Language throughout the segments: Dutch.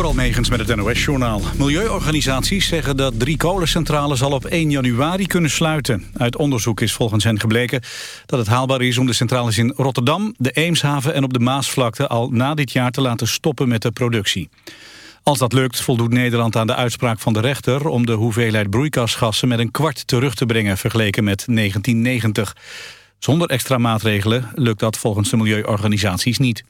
Door Almegens met het NOS-journaal. Milieuorganisaties zeggen dat drie kolencentrales al op 1 januari kunnen sluiten. Uit onderzoek is volgens hen gebleken dat het haalbaar is om de centrales in Rotterdam, de Eemshaven en op de Maasvlakte al na dit jaar te laten stoppen met de productie. Als dat lukt voldoet Nederland aan de uitspraak van de rechter om de hoeveelheid broeikasgassen met een kwart terug te brengen vergeleken met 1990. Zonder extra maatregelen lukt dat volgens de milieuorganisaties niet.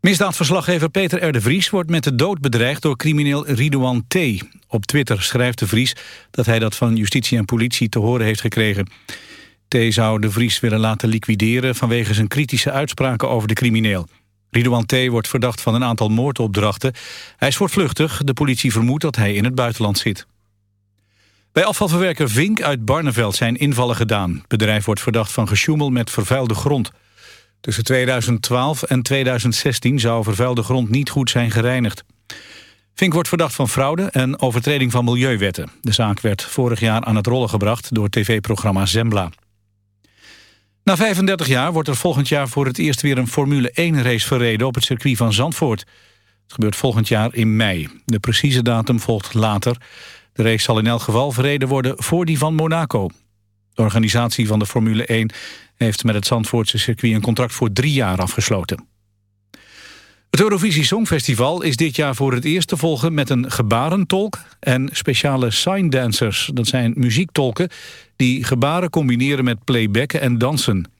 Misdaadverslaggever Peter R. de Vries wordt met de dood bedreigd door crimineel Ridouan T. Op Twitter schrijft de Vries dat hij dat van justitie en politie te horen heeft gekregen. T. zou de Vries willen laten liquideren vanwege zijn kritische uitspraken over de crimineel. Ridouan T. wordt verdacht van een aantal moordopdrachten. Hij is voortvluchtig. De politie vermoedt dat hij in het buitenland zit. Bij afvalverwerker Vink uit Barneveld zijn invallen gedaan. Het bedrijf wordt verdacht van gesjoemel met vervuilde grond. Tussen 2012 en 2016 zou vervuilde grond niet goed zijn gereinigd. Vink wordt verdacht van fraude en overtreding van milieuwetten. De zaak werd vorig jaar aan het rollen gebracht door tv-programma Zembla. Na 35 jaar wordt er volgend jaar voor het eerst weer een Formule 1-race verreden op het circuit van Zandvoort. Het gebeurt volgend jaar in mei. De precieze datum volgt later. De race zal in elk geval verreden worden voor die van Monaco. De organisatie van de Formule 1 heeft met het Zandvoortse circuit een contract voor drie jaar afgesloten. Het Eurovisie Songfestival is dit jaar voor het eerst te volgen met een gebarentolk en speciale sign dancers. Dat zijn muziektolken die gebaren combineren met playbacken en dansen.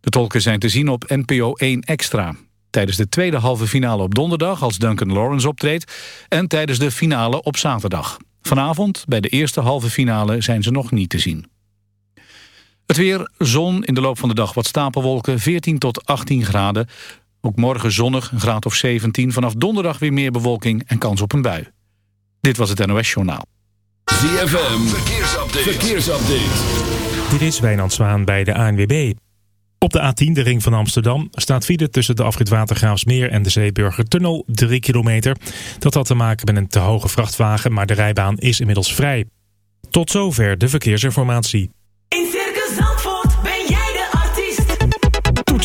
De tolken zijn te zien op NPO 1 Extra. Tijdens de tweede halve finale op donderdag als Duncan Lawrence optreedt... en tijdens de finale op zaterdag. Vanavond, bij de eerste halve finale, zijn ze nog niet te zien. Het weer, zon, in de loop van de dag wat stapelwolken, 14 tot 18 graden. Ook morgen zonnig, een graad of 17. Vanaf donderdag weer meer bewolking en kans op een bui. Dit was het NOS Journaal. ZFM, verkeersupdate. verkeersupdate. Dit is Wijnand Zwaan bij de ANWB. Op de A10, de ring van Amsterdam, staat file tussen de afrit Watergraafsmeer en de Zeeburgertunnel, 3 kilometer. Dat had te maken met een te hoge vrachtwagen, maar de rijbaan is inmiddels vrij. Tot zover de verkeersinformatie.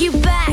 you back.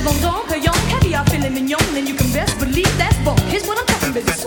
Living bon don, per young, caviar, filet mignon, and you can best believe that's bon. Here's what I'm talking about.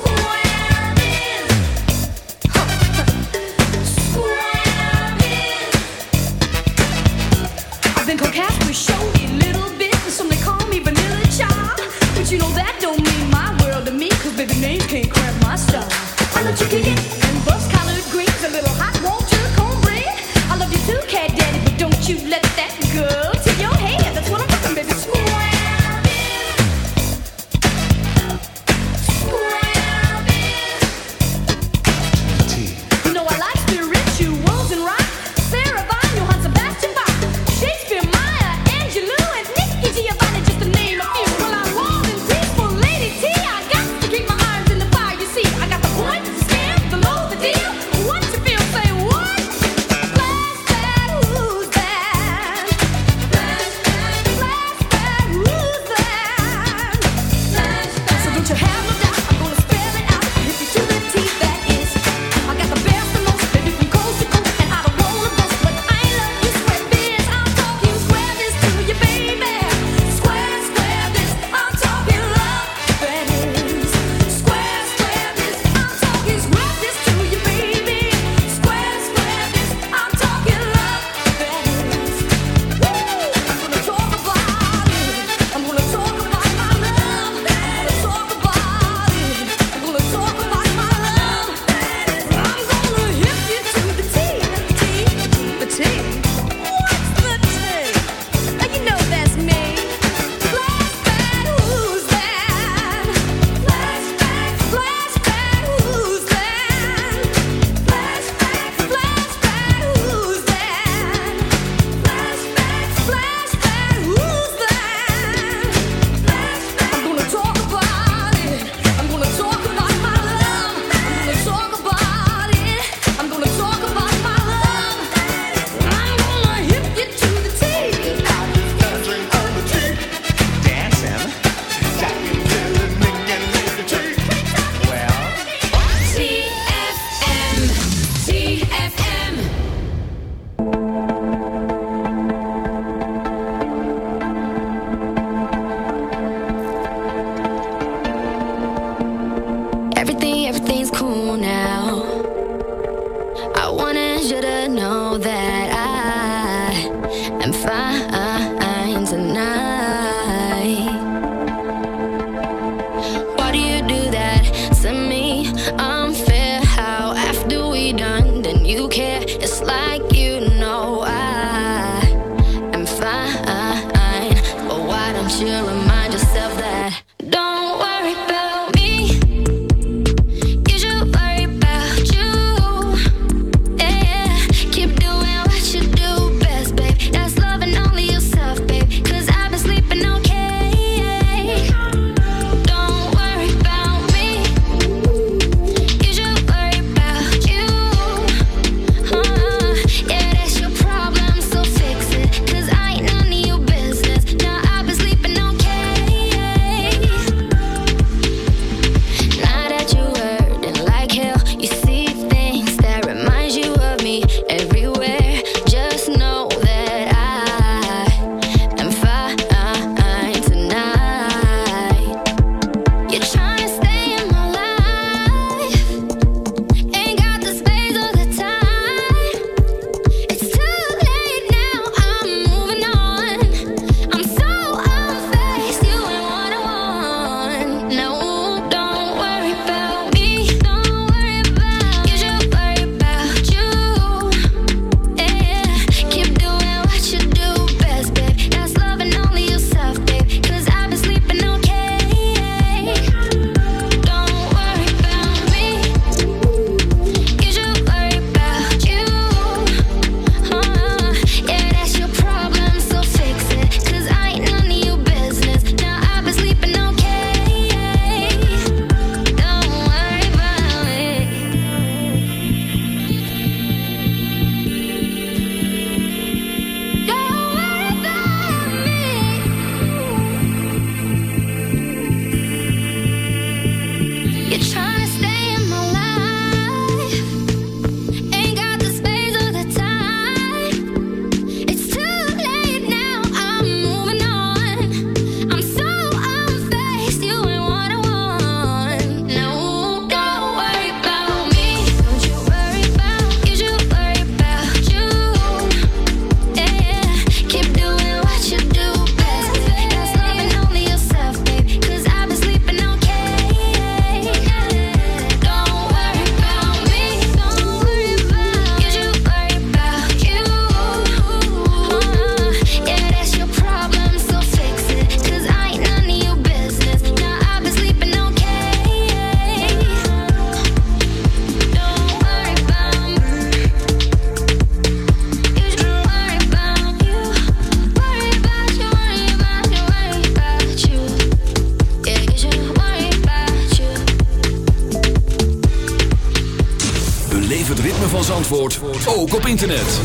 Zandvoort ook op internet.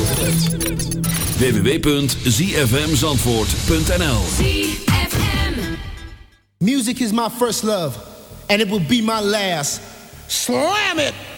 www.zfmzandvoort.nl Music is my first love, and it will be my last. Slam it!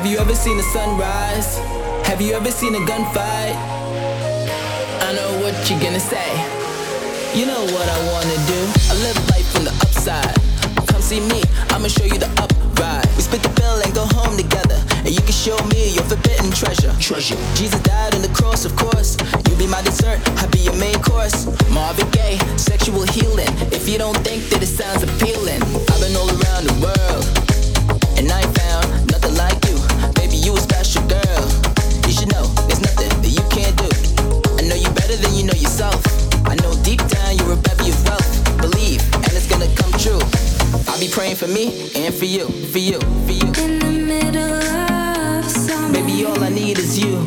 Have you ever seen the sunrise? Have you ever seen a gunfight? I know what you're gonna say. You know what I wanna do. I live life from the upside. Come see me, I'ma show you the upride. We split the bill and go home together. And you can show me your forbidden treasure. Treasure. Jesus died on the cross, of course. You be my dessert, I be your main course. Marvin Gaye, sexual healing. If you don't think that it sounds appealing, I've been all around the world. And I ain't better than you know yourself. I know deep down you're a bevy of wealth. Believe, and it's gonna come true. I'll be praying for me and for you, for you, for you. in the middle of summer. Baby, all I need is you.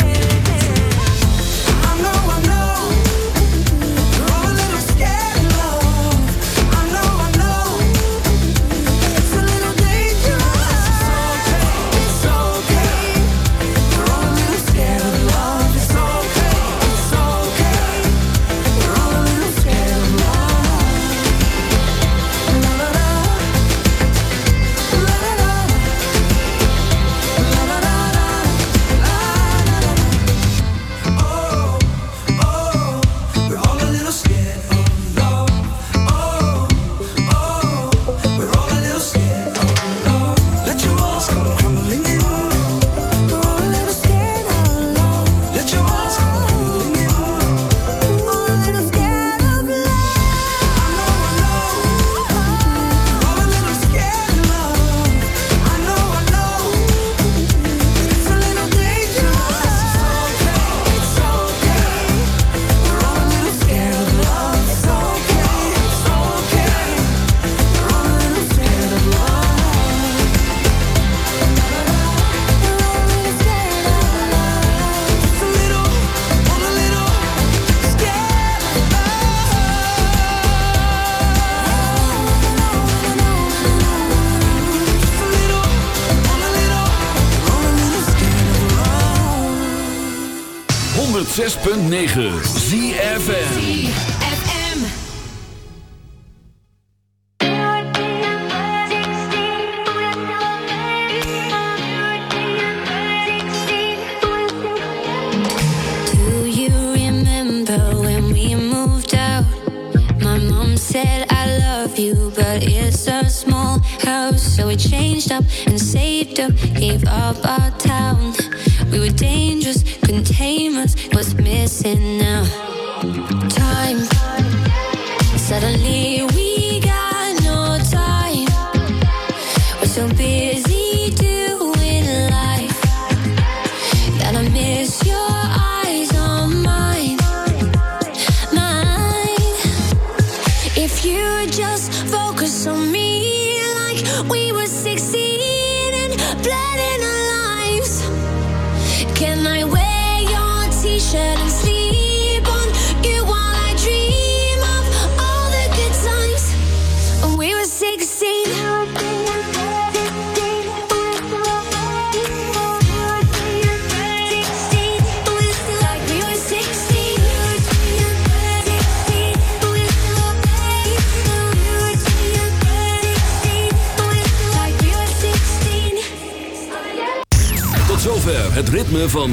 106.9 ZFN